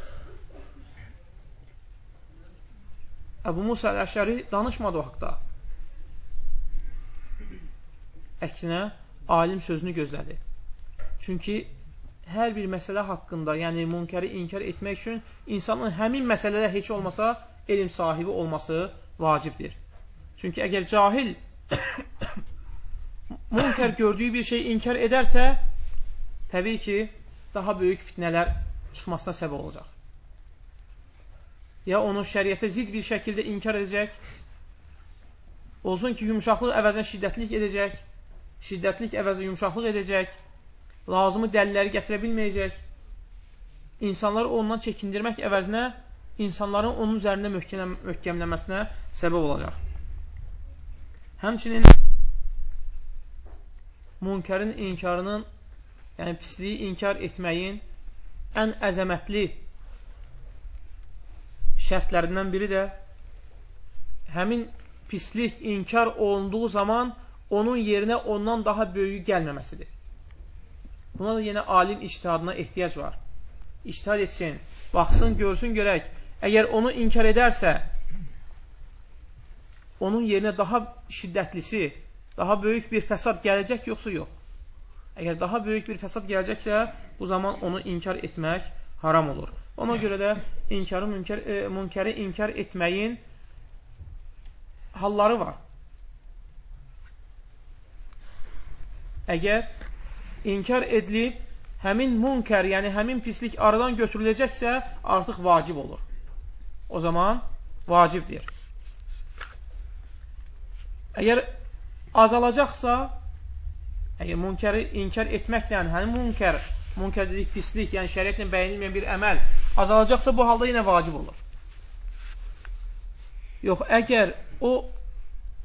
A: Əbu Musa Əşəri danışmadı o haqda. Əksinə, alim sözünü gözlədi. Çünki hər bir məsələ haqqında, yəni münkəri inkar etmək üçün insanın həmin məsələdə heç olmasa elm sahibi olması vacibdir. Çünki əgər cahil münkər gördüyü bir şey inkar edərsə, təbii ki, daha böyük fitnələr çıxmasına səbəb olacaq. Ya onu şəriətə zid bir şəkildə inkar edəcək, olsun ki, yumuşaqlıq əvəzinə şiddətlik edəcək, şiddətlik əvəzinə yumuşaqlıq edəcək, lazımı dəlilləri gətirə bilməyəcək, insanları ondan çəkindirmək əvəzinə insanların onun üzərində möhkəmlənməsinə səbəb olacaq. Həmçinin münkərin inkarının, yəni pisliyi inkar etməyin ən əzəmətli şərtlərindən biri də həmin pislik inkar olunduğu zaman onun yerinə ondan daha böyüyü gəlməməsidir. Buna da yenə alim iştihadına ehtiyac var. İştihad etsin, baxsın, görsün, görək. Əgər onu inkar edərsə, onun yerinə daha şiddətlisi, daha böyük bir fəsad gələcək, yoxsa yox? Əgər daha böyük bir fəsad gələcəksə, bu zaman onu inkar etmək haram olur. Ona görə də inkarı, münkər, e, münkəri inkar etməyin halları var. Əgər inkar edilib, həmin münkər, yəni həmin pislik aradan götürüləcəksə, artıq vacib olur. O zaman vacibdir. Əgər azalacaqsa, əgər münkəri inkar etməklə, həmin münkər, münkər dedik pislik, yəni şəriətlə bəyənilməyən bir əməl azalacaqsa, bu halda yenə vacib olur. Yox, əgər o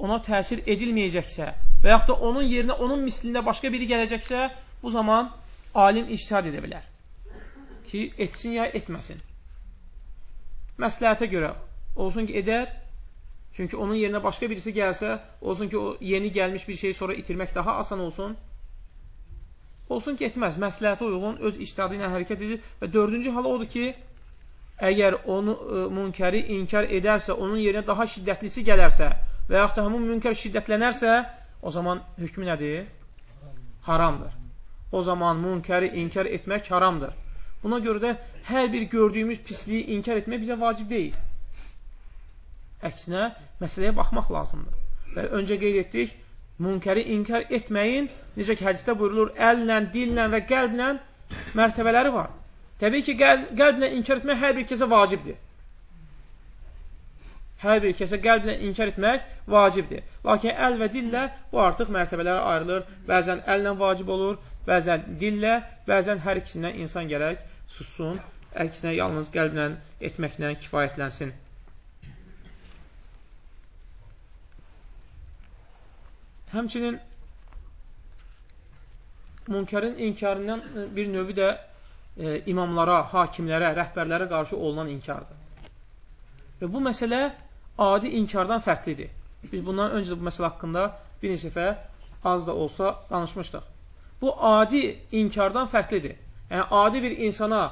A: ona təsir edilməyəcəksə və yaxud da onun yerinə onun mislində başqa biri gələcəksə, bu zaman alim iştihad edə bilər ki, etsin ya etməsin. Məsləhətə görə olsun ki, edər, çünki onun yerinə başqa birisi gəlsə, olsun ki, o yeni gəlmiş bir şeyi sonra itirmək daha asan olsun, olsun ki, etməz. Məsləhətə uyğun öz iştihadı ilə hərəkət edir və dördüncü halı odur ki, əgər onu e, münkəri inkar edərsə, onun yerinə daha şiddətlisi gələrsə və yaxud da həmin münkər şiddətlənərsə, o zaman hökmü nədir? Haramdır. O zaman münkəri inkar etmək haramdır. Buna görə də hər bir gördüyümüz pisliyi inkar etmək bizə vacib deyil. Əksinə, məsələyə baxmaq lazımdır. Və öncə qeyd etdik, münkəri inkar etməyin, necə ki, hədisdə buyurulur, əllə, dillə və qəlblə mərtəbələri var. Təbii ki, qəlb, qəlblə inkar etmək hər bir kəsə vacibdir. Hər bir kəsə qəlblə inkar etmək vacibdir. Lakin əl və dillə bu artıq mərtəbələrə ayrılır. Bəzən əllə vacib olur, bəzən dillə, bəzən hər ikisindən insan gərək sussun, əksinə yalnız qəlblə etməklə kifayətlənsin. Həmçinin münkərin inkarından bir növü də e, imamlara, hakimlərə, rəhbərlərə qarşı olunan inkardır. Və bu məsələ adi inkardan fərqlidir. Biz bundan öncə bu məsələ haqqında bir neçə dəfə az da olsa danışmışdıq. Bu adi inkardan fərqlidir. Yəni, adi bir insana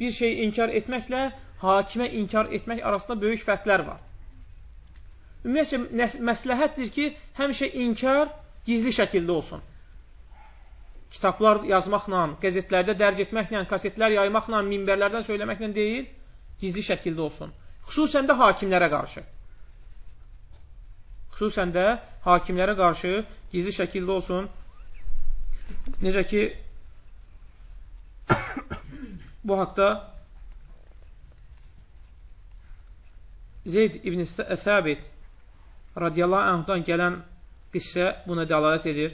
A: bir şey inkar etməklə hakimə inkar etmək arasında böyük fərqlər var. Ümumiyyətcə, məsləhətdir ki, həmişə inkar gizli şəkildə olsun kitablar yazmaqla, qəzetlərdə dərc etməklə, kasetlər yaymaqla, minbərlərdən söyləməklə deyil, gizli şəkildə olsun. Xüsusən də hakimlərə qarşı. Xüsusən də hakimlərə qarşı gizli şəkildə olsun. Necə ki, bu haqda Zeyd ibn Səbit radiyallahu anhdan gələn qissə buna dəlalət edir.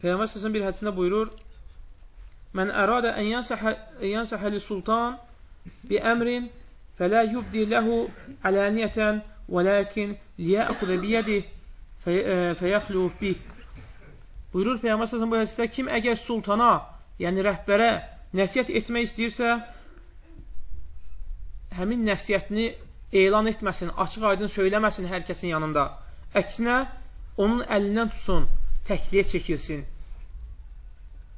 A: Peyğəmbər səsən bir hədisində buyurur, Mən əradə ən yansəhə li sultan bi əmrin fələ yubdi ləhu əlaniyyətən və ləkin liyəxudə biyədih fəyəxluf bih. Buyurur Peyğəmbər səsən bu hədisdə, kim əgər sultana, yəni rəhbərə nəsiyyət etmək istəyirsə, həmin nəsiyyətini elan etməsin, açıq aydın söyləməsin hər kəsin yanında. Əksinə, onun əlindən tutsun, təkliyə çəkilsin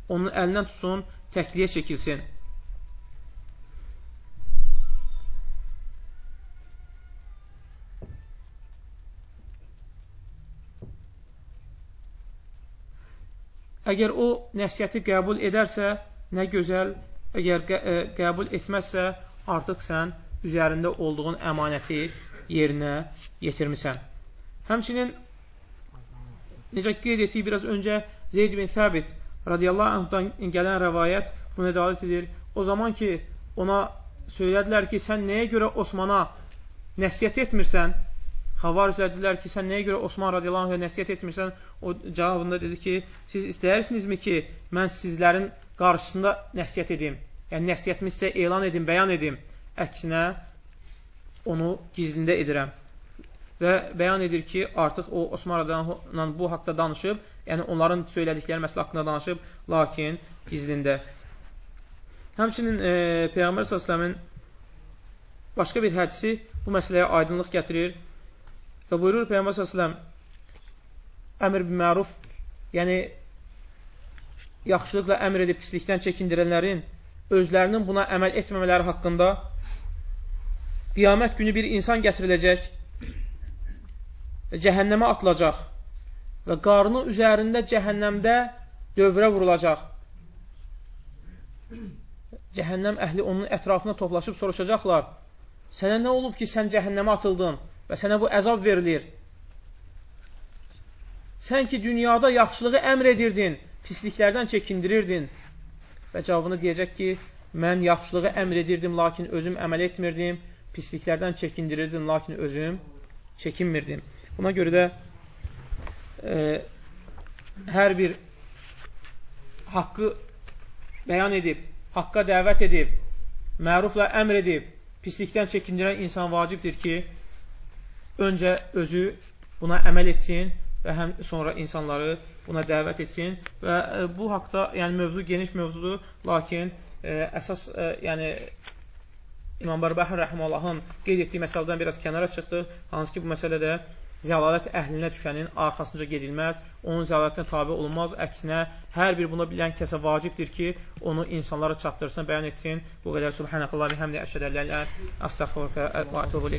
A: onun əlindən tutsun, təkliyə çəkilsin. Əgər o nəsiyyəti qəbul edərsə, nə gözəl, əgər e, qəbul etməzsə, artıq sən üzərində olduğun əmanəti yerinə yetirmisən. Həmçinin, necə qeyd etdik biraz öncə, Zeyd bin Fəbit radiyallahu anhdan gələn rəvayət bunu edalət edir. O zaman ki, ona söylədilər ki, sən nəyə görə Osmana nəsiyyət etmirsən? Xavar söylədilər ki, sən nəyə görə Osman radiyallahu anhə nəsiyyət etmirsən? O cavabında dedi ki, siz istəyərsinizmi ki, mən sizlərin qarşısında nəsiyyət edim? Yəni, nəsiyyətimi sizə elan edim, bəyan edim. Əksinə, onu gizlində edirəm. Və bəyan edir ki, artıq o Osman radiyallahu bu haqda danışıb, yəni onların söylədikləri məsələ haqqında danışıb, lakin gizlində. Həmçinin e, Peyğəmbər s.ə.v-in başqa bir hədisi bu məsələyə aydınlıq gətirir və buyurur Peyğəmbər s.ə.v əmr bir məruf, yəni yaxşılıqla əmr edib pislikdən çəkindirənlərin özlərinin buna əməl etməmələri haqqında qiyamət günü bir insan gətiriləcək və cəhənnəmə atılacaq və qarnı üzərində cəhənnəmdə dövrə vurulacaq. Cəhənnəm əhli onun ətrafına toplaşıb soruşacaqlar, sənə nə olub ki, sən cəhənnəmə atıldın və sənə bu əzab verilir? Sən ki, dünyada yaxşılığı əmr edirdin, pisliklərdən çəkindirirdin. Və cavabını deyəcək ki, mən yaxşılığı əmr edirdim, lakin özüm əməl etmirdim, pisliklərdən çəkindirirdim, lakin özüm çəkinmirdim. Buna görə də e, hər bir haqqı bəyan edib, haqqa dəvət edib, mərufla əmr edib, pislikdən çəkindirən insan vacibdir ki, öncə özü buna əməl etsin və həm sonra insanları buna dəvət etsin və e, bu haqda, yəni mövzu geniş mövzudur, lakin e, əsas, e, yəni İmam Barbahir Rəhməllahın qeyd etdiyi məsələdən biraz kənara çıxdı, hansı ki, bu məsələdə zəlalət əhlinə düşənin arxasınca gedilməz, onun zəlalətinə tabi olunmaz, əksinə hər bir buna bilən kəsə vacibdir ki, onu insanlara çatdırsın, bəyan etsin. Bu qədər Subhanəqəllah və həmdə əşədəllələ əstəxvurqə və ətubu